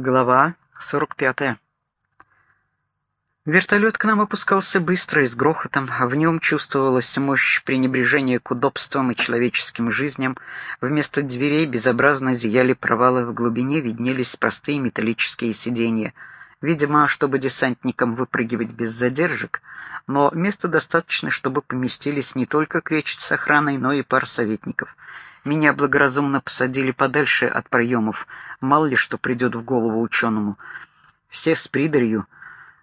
Глава 45. Вертолет к нам опускался быстро и с грохотом, а в нем чувствовалась мощь пренебрежения к удобствам и человеческим жизням. Вместо дверей безобразно зияли провалы, в глубине виднелись простые металлические сиденья. Видимо, чтобы десантникам выпрыгивать без задержек, но места достаточно, чтобы поместились не только кречет с охраной, но и пар советников — меня благоразумно посадили подальше от проемов. Мало ли что придет в голову ученому. Все с придарью.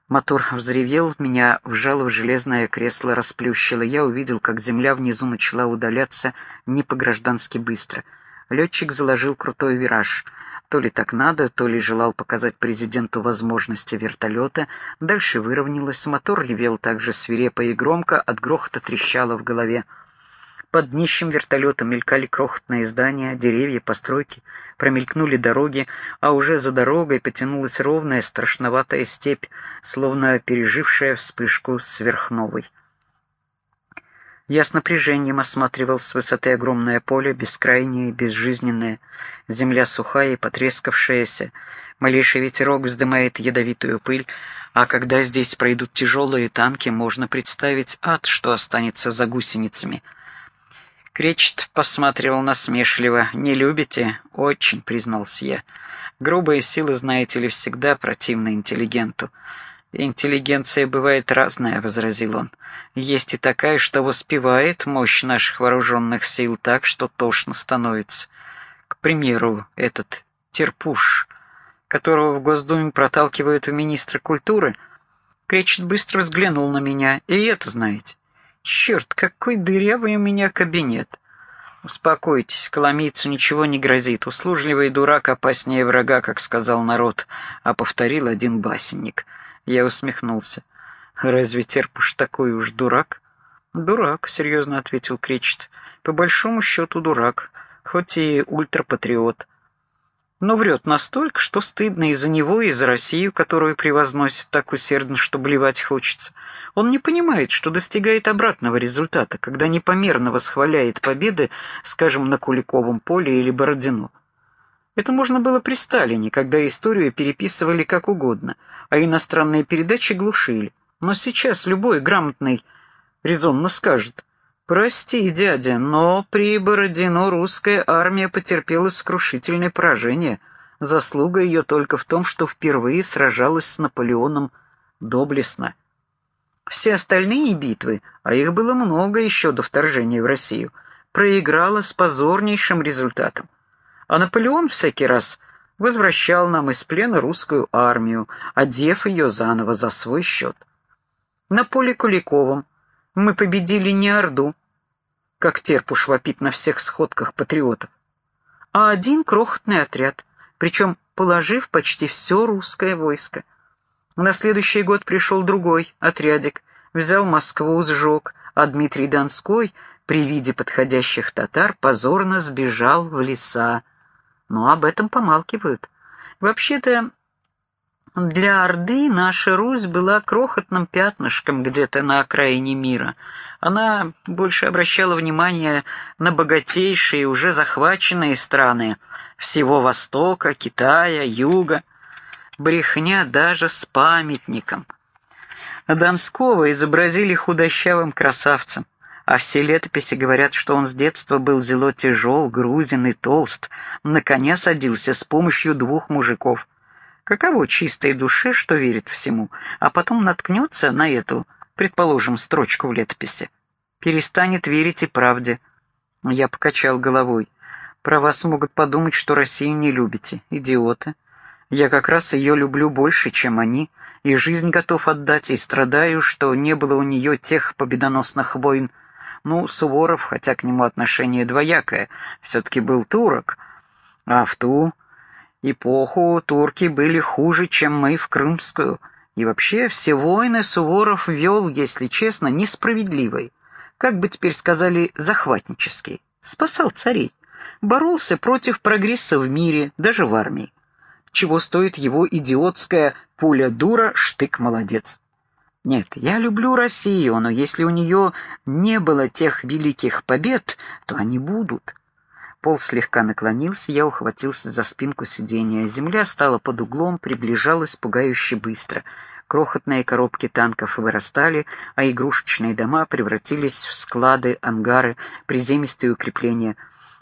Мотор взревел, меня вжало в железное кресло, расплющило. Я увидел, как земля внизу начала удаляться не по-граждански быстро. Летчик заложил крутой вираж. То ли так надо, то ли желал показать президенту возможности вертолета. Дальше выровнялось, мотор ревел так же свирепо и громко, от грохота трещало в голове. Под днищем вертолета мелькали крохотные здания, деревья, постройки, промелькнули дороги, а уже за дорогой потянулась ровная страшноватая степь, словно пережившая вспышку сверхновой. Я с напряжением осматривал с высоты огромное поле, бескрайнее безжизненное, земля сухая и потрескавшаяся, малейший ветерок вздымает ядовитую пыль, а когда здесь пройдут тяжелые танки, можно представить ад, что останется за гусеницами — Кречет посматривал насмешливо. «Не любите?» «Очень», — признался я. «Грубые силы, знаете ли, всегда противны интеллигенту». «Интеллигенция бывает разная», — возразил он. «Есть и такая, что воспевает мощь наших вооруженных сил так, что тошно становится. К примеру, этот Терпуш, которого в Госдуме проталкивают у министра культуры». Кречет быстро взглянул на меня. «И это знаете». Черт, какой дырявый у меня кабинет. Успокойтесь, коломийцу ничего не грозит. Услужливый дурак опаснее врага, как сказал народ, а повторил один басенник. Я усмехнулся. Разве Терпуш такой уж дурак? Дурак, серьезно ответил Кречет. По большому счету дурак, хоть и ультрапатриот но врет настолько, что стыдно из за него, и за Россию, которую превозносит так усердно, что блевать хочется. Он не понимает, что достигает обратного результата, когда непомерно восхваляет победы, скажем, на Куликовом поле или Бородино. Это можно было при Сталине, когда историю переписывали как угодно, а иностранные передачи глушили. Но сейчас любой грамотный резонно скажет – «Прости, дядя, но при Бородино русская армия потерпела сокрушительное поражение. Заслуга ее только в том, что впервые сражалась с Наполеоном доблестно. Все остальные битвы, а их было много еще до вторжения в Россию, проиграла с позорнейшим результатом. А Наполеон всякий раз возвращал нам из плена русскую армию, одев ее заново за свой счет. На поле Куликовом мы победили не Орду, как Терпуш вопит на всех сходках патриотов, а один крохотный отряд, причем положив почти все русское войско. На следующий год пришел другой отрядик, взял Москву, сжег, а Дмитрий Донской при виде подходящих татар позорно сбежал в леса. Но об этом помалкивают. Вообще-то для Орды наша Русь была крохотным пятнышком где-то на окраине мира. Она больше обращала внимание на богатейшие, уже захваченные страны всего Востока, Китая, Юга. Брехня даже с памятником. Донского изобразили худощавым красавцем, а все летописи говорят, что он с детства был зело тяжел, грузин и толст, на коня садился с помощью двух мужиков — Каково чистой душе, что верит всему, а потом наткнется на эту, предположим, строчку в летописи. Перестанет верить и правде. Я покачал головой. Про вас могут подумать, что Россию не любите. Идиоты. Я как раз ее люблю больше, чем они, и жизнь готов отдать, и страдаю, что не было у нее тех победоносных войн. Ну, Суворов, хотя к нему отношение двоякое, все-таки был турок, а в ту эпоху турки были хуже, чем мы в Крымскую. И вообще все войны Суворов вел, если честно, несправедливой. Как бы теперь сказали, захватнический. Спасал царей. Боролся против прогресса в мире, даже в армии. Чего стоит его идиотская «пуля дура, штык молодец». Нет, я люблю Россию, но если у нее не было тех великих побед, то они будут. Пол слегка наклонился, я ухватился за спинку сиденья. Земля стала под углом, приближалась пугающе быстро. Крохотные коробки танков вырастали, а игрушечные дома превратились в склады, ангары, приземистые укрепления.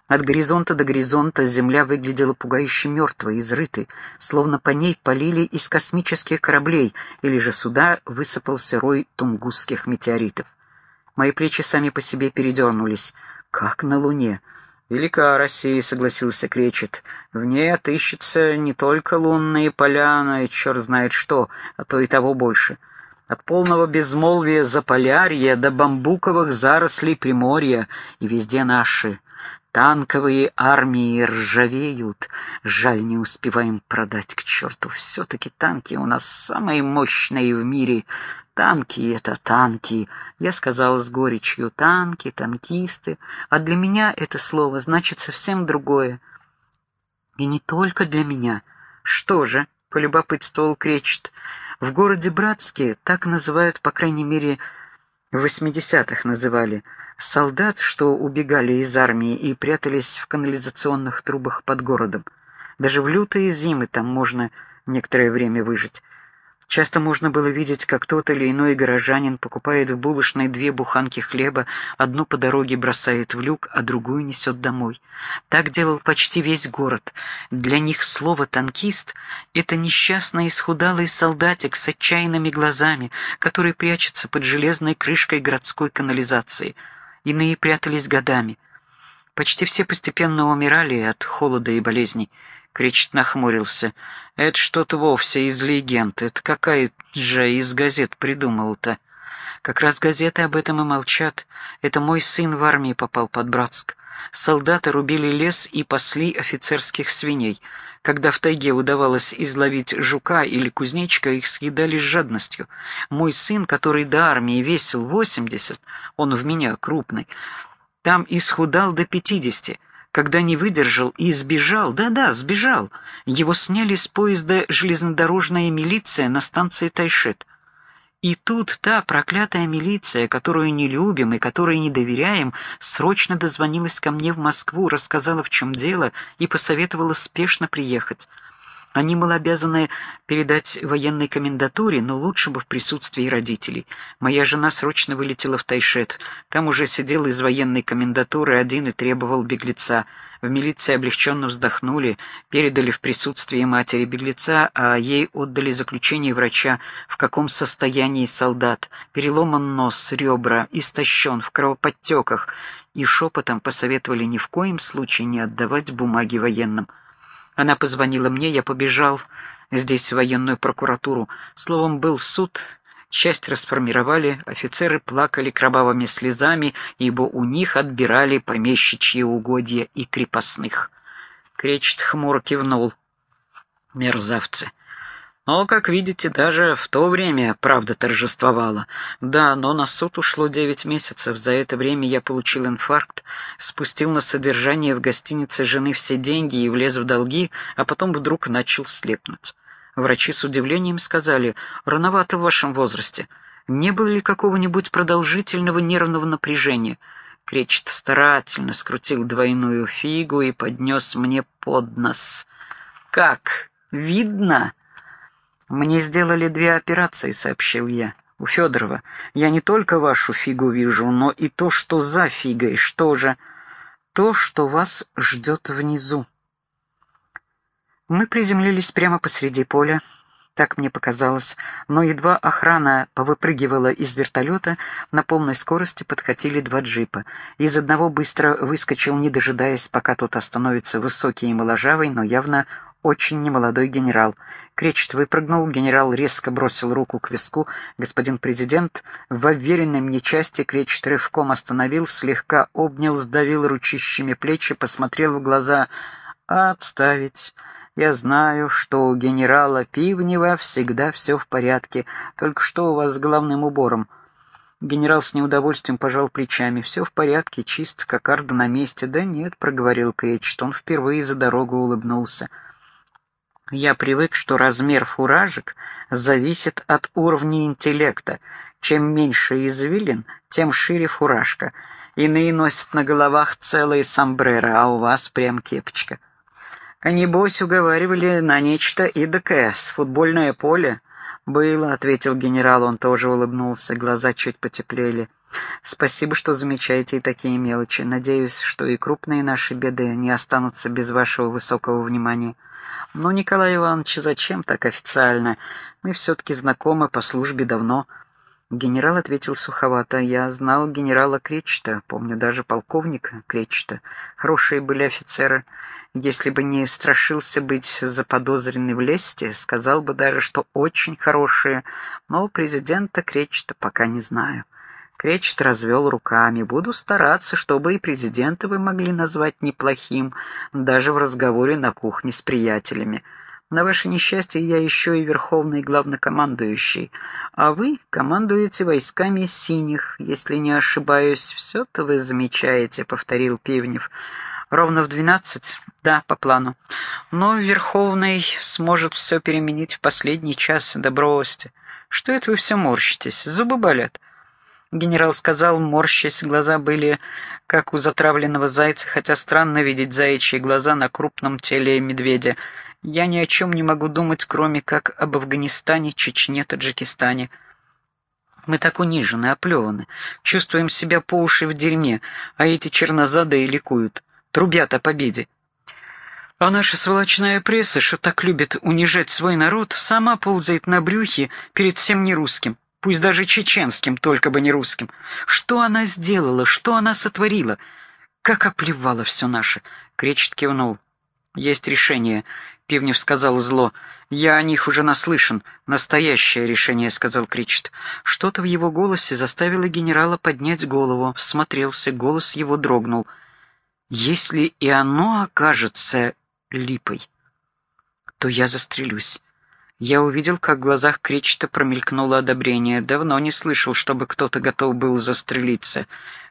От горизонта до горизонта земля выглядела пугающе мертвой, изрытой, словно по ней полили из космических кораблей, или же сюда высыпался рой тунгусских метеоритов. Мои плечи сами по себе передернулись, как на Луне. «Велика Россия», — согласился Кречет. «В ней отыщется не только лунные поля, но и черт знает что, а то и того больше. От полного безмолвия Заполярья до бамбуковых зарослей Приморья, и везде наши. Танковые армии ржавеют. Жаль, не успеваем продать к черту. Все-таки танки у нас самые мощные в мире. Танки — это танки. Я сказала с горечью «танки», «танкисты». А для меня это слово значит совсем другое. И не только для меня. Что же, — полюбопытствовал Кречет, — в городе Братске так называют, по крайней мере, в восьмидесятых называли, солдат, что убегали из армии и прятались в канализационных трубах под городом. Даже в лютые зимы там можно некоторое время выжить. Часто можно было видеть, как тот или иной горожанин покупает в булочной две буханки хлеба, одну по дороге бросает в люк, а другую несет домой. Так делал почти весь город. Для них слово «танкист» — это несчастный исхудалый солдатик с отчаянными глазами, который прячется под железной крышкой городской канализации. Иные прятались годами. Почти все постепенно умирали от холода и болезней. Кречет нахмурился. «Это что-то вовсе из легенд. Это какая же из газет придумал-то?» «Как раз газеты об этом и молчат. Это мой сын в армии попал под Братск. Солдаты рубили лес и пасли офицерских свиней. Когда в тайге удавалось изловить жука или кузнечика, их съедали с жадностью. Мой сын, который до армии весил восемьдесят, он в меня крупный, там исхудал до пятидесяти, когда не выдержал и сбежал, да-да, сбежал. Его сняли с поезда железнодорожная милиция на станции Тайшет. И тут та проклятая милиция, которую не любим и которой не доверяем, срочно дозвонилась ко мне в Москву, рассказала, в чем дело, и посоветовала спешно приехать. Они, мол, обязаны передать военной комендатуре, но лучше бы в присутствии родителей. Моя жена срочно вылетела в Тайшет. Там уже сидел из военной комендатуры один и требовал беглеца. В милиции облегченно вздохнули, передали в присутствии матери беглеца, а ей отдали заключение врача, в каком состоянии солдат, переломан нос, ребра, истощен, в кровоподтеках, и шепотом посоветовали ни в коем случае не отдавать бумаги военным. Она позвонила мне, я побежал здесь в военную прокуратуру. Словом, был суд, часть расформировали, офицеры плакали кровавыми слезами, ибо у них отбирали помещичьи угодья и крепостных. Кречет хмуро кивнул. Мерзавцы. Но, как видите, даже в то время правда торжествовала. Да, но на суд ушло девять месяцев. За это время я получил инфаркт, спустил на содержание в гостинице жены все деньги и влез в долги, а потом вдруг начал слепнуть. Врачи с удивлением сказали, рановато в вашем возрасте. Не было ли какого-нибудь продолжительного нервного напряжения? Кречет старательно скрутил двойную фигу и поднес мне под нос. «Как? Видно?» «Мне сделали две операции», — сообщил я. «У Федорова. Я не только вашу фигу вижу, но и то, что за фигой. Что же? То, что вас ждет внизу». Мы приземлились прямо посреди поля, так мне показалось, но едва охрана повыпрыгивала из вертолета, на полной скорости подкатили два джипа. Из одного быстро выскочил, не дожидаясь, пока тот остановится высокий и моложавый, но явно очень немолодой генерал. Кречет выпрыгнул, генерал резко бросил руку к виску. Господин президент в уверенной мне части Кречет рывком остановил, слегка обнял, сдавил ручищами плечи, посмотрел в глаза. «Отставить. Я знаю, что у генерала Пивнева всегда все в порядке. Только что у вас с главным убором?» Генерал с неудовольствием пожал плечами. «Все в порядке, чист, кокарда на месте». «Да нет», — проговорил Кречет, он впервые за дорогу улыбнулся. Я привык, что размер фуражек зависит от уровня интеллекта. Чем меньше извилин, тем шире фуражка. Иные носят на головах целые сомбреро, а у вас прям кепочка. Небось уговаривали на нечто идакое, с футбольное поле. «Было», — ответил генерал, он тоже улыбнулся, глаза чуть потеплели. «Спасибо, что замечаете и такие мелочи. Надеюсь, что и крупные наши беды не останутся без вашего высокого внимания». «Ну, Николай Иванович, зачем так официально? Мы все-таки знакомы по службе давно». Генерал ответил суховато. «Я знал генерала Кречета, помню даже полковника Кречета. Хорошие были офицеры. Если бы не страшился быть заподозренный в лесте, сказал бы даже, что очень хорошие, но президента Кречета пока не знаю». Кречет развел руками. «Буду стараться, чтобы и президента вы могли назвать неплохим, даже в разговоре на кухне с приятелями». На ваше несчастье я еще и верховный главнокомандующий, а вы командуете войсками синих, если не ошибаюсь. Все-то вы замечаете», — повторил Пивнев. «Ровно в двенадцать?» «Да, по плану. Но Верховный сможет все переменить в последний час до бросьте. Что это вы все морщитесь? Зубы болят?» Генерал сказал, морщась, глаза были как у затравленного зайца, хотя странно видеть заячьи глаза на крупном теле медведя. Я ни о чем не могу думать, кроме как об Афганистане, Чечне, Таджикистане. Мы так унижены, оплеваны, чувствуем себя по уши в дерьме, а эти чернозадые ликуют, трубят о победе. А наша сволочная пресса, что так любит унижать свой народ, сама ползает на брюхе перед всем нерусским, пусть даже чеченским, только бы не русским. Что она сделала, что она сотворила? Как оплевала все наше. Кречет кивнул. Есть решение. Пивнев сказал зло. «Я о них уже наслышан. Настоящее решение», — сказал Кричет. Что-то в его голосе заставило генерала поднять голову. Всмотрелся, голос его дрогнул. «Если и оно окажется липой, то я застрелюсь». Я увидел, как в глазах Кричета промелькнуло одобрение. Давно не слышал, чтобы кто-то готов был застрелиться.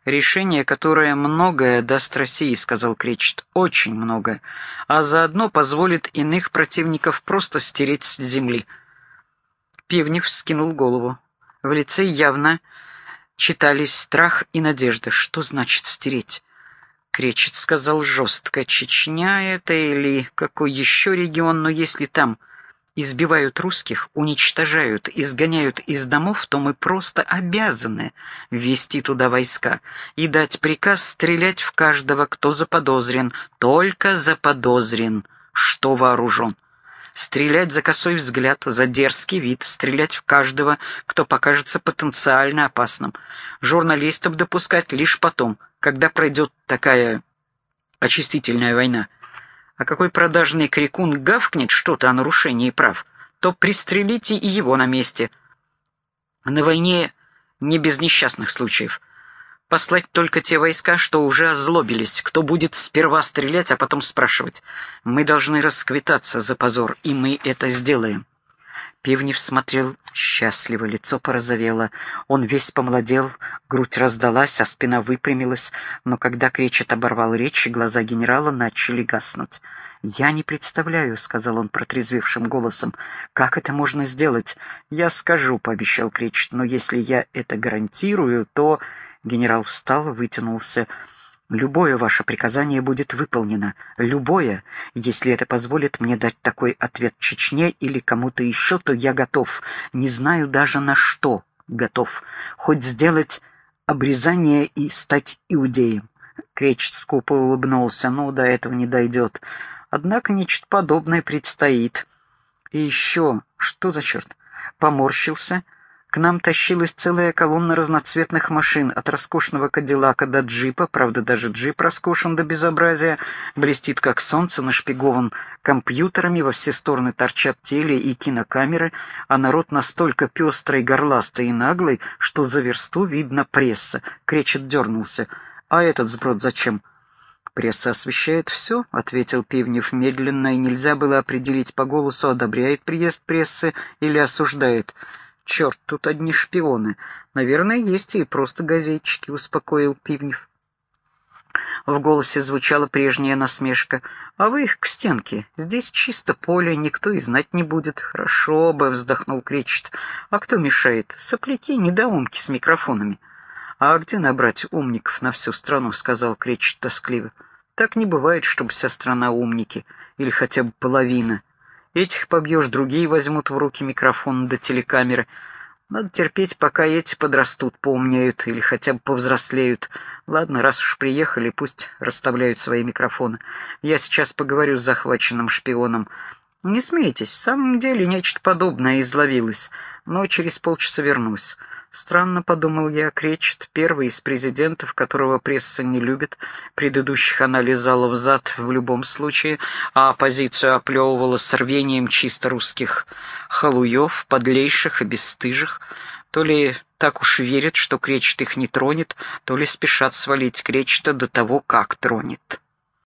«Решение, которое многое даст России», — сказал Кречет, — «очень многое, а заодно позволит иных противников просто стереть с земли». Пивнев скинул голову. В лице явно читались страх и надежда. Что значит «стереть»? Кречет сказал жестко. «Чечня это или какой еще регион, но если там...» избивают русских, уничтожают, изгоняют из домов, то мы просто обязаны ввести туда войска и дать приказ стрелять в каждого, кто заподозрен, только заподозрен, что вооружен. Стрелять за косой взгляд, за дерзкий вид, стрелять в каждого, кто покажется потенциально опасным. Журналистов допускать лишь потом, когда пройдет такая очистительная война а какой продажный крикун гавкнет что-то о нарушении прав, то пристрелите и его на месте. На войне не без несчастных случаев. Послать только те войска, что уже озлобились, кто будет сперва стрелять, а потом спрашивать. Мы должны расквитаться за позор, и мы это сделаем. Пивнев смотрел счастливо, лицо порозовело. Он весь помолодел, грудь раздалась, а спина выпрямилась, но когда Кречет оборвал речь, глаза генерала начали гаснуть. «Я не представляю», — сказал он протрезвевшим голосом, — «как это можно сделать?» «Я скажу», — пообещал Кречет, — «но если я это гарантирую, то...» Генерал встал, вытянулся. Любое ваше приказание будет выполнено. Любое. Если это позволит мне дать такой ответ Чечне или кому-то еще, то я готов. Не знаю даже на что готов. Хоть сделать обрезание и стать иудеем. Кречет скупо улыбнулся. Ну, до этого не дойдет. Однако нечто подобное предстоит. И еще... Что за черт? Поморщился к нам тащилась целая колонна разноцветных машин, от роскошного кадиллака до джипа, правда, даже джип роскошен до безобразия, блестит как солнце, нашпигован компьютерами, во все стороны торчат теле и кинокамеры, а народ настолько пестрый, горластый и наглый, что за версту видно пресса. Кречет дернулся. «А этот сброд зачем?» «Пресса освещает все», — ответил Пивнев медленно, и нельзя было определить по голосу, одобряет приезд прессы или осуждает. Черт, тут одни шпионы. Наверное, есть и просто газетчики, успокоил Пивнев. В голосе звучала прежняя насмешка. «А вы их к стенке. Здесь чисто поле, никто и знать не будет». «Хорошо бы», — вздохнул Кречет. «А кто мешает? Сопляки, недоумки с микрофонами». «А где набрать умников на всю страну?» — сказал Кречет тоскливо. «Так не бывает, чтобы вся страна умники, или хотя бы половина. Этих побьешь, другие возьмут в руки микрофон до телекамеры. Надо терпеть, пока эти подрастут, поумнеют или хотя бы повзрослеют. Ладно, раз уж приехали, пусть расставляют свои микрофоны. Я сейчас поговорю с захваченным шпионом. Не смейтесь, в самом деле нечто подобное изловилось, но через полчаса вернусь. Странно, подумал я, Кречет, первый из президентов, которого пресса не любит, предыдущих она лизала взад в любом случае, а оппозицию оплевывала с рвением чисто русских халуев, подлейших и бесстыжих, то ли так уж верят, что Кречет их не тронет, то ли спешат свалить Кречета до того, как тронет.